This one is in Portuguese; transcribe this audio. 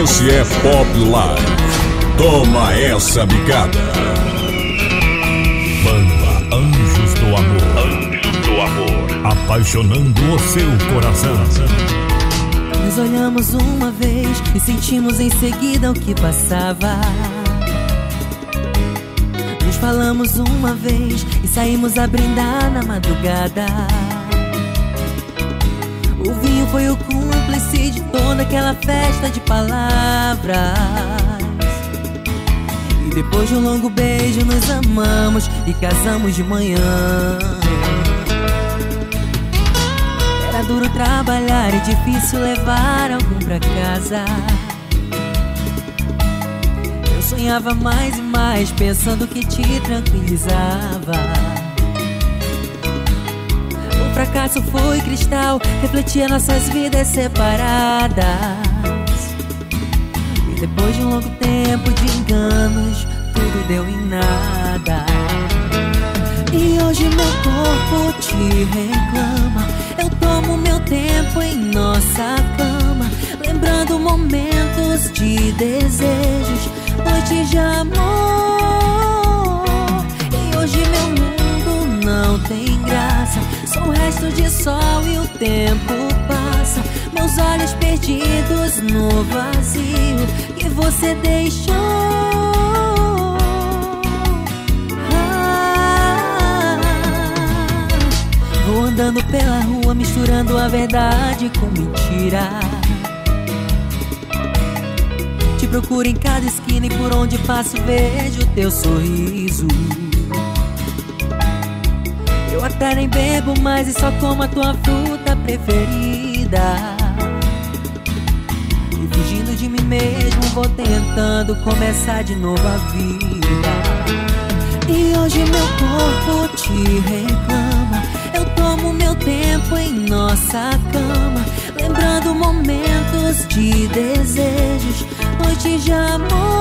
Esse é Pop Live. Toma essa bicada. Banda Anjos do Amor. Anjos do Amor. Apaixonando o seu coração. Nos olhamos uma vez e sentimos em seguida o que passava. Nos falamos uma vez e saímos a brindar na madrugada. O vinho foi o cúmplice de toda aquela festa de palavras. E depois de um longo beijo nos amamos e casamos de manhã. Era duro trabalhar e difícil levar alguém pra casa. Eu sonhava mais e mais pensando que te tranquilizava. Fracasso foi cristal, refletia nossas vidas separadas. E depois de um longo tempo de enganos, tudo deu em nada. E hoje meu corpo te reclama. Eu tomo meu tempo em nossa cama, lembrando momentos de desejos, noites de amor. Sou o resto de sol e o tempo passa. Meus olhos perdidos no vazio que você deixou. Ah, Vou andando pela rua misturando a verdade com mentira. Te procuro em cada esquina e por onde passo vejo teu sorriso. Eu até nem bebo mais e só como a tua fruta preferida. E fugindo de mim mesmo, vou tentando começar de novo a vida. E hoje meu corpo te reclama. Eu tomo meu tempo em nossa cama, lembrando momentos de desejos, noites de amor.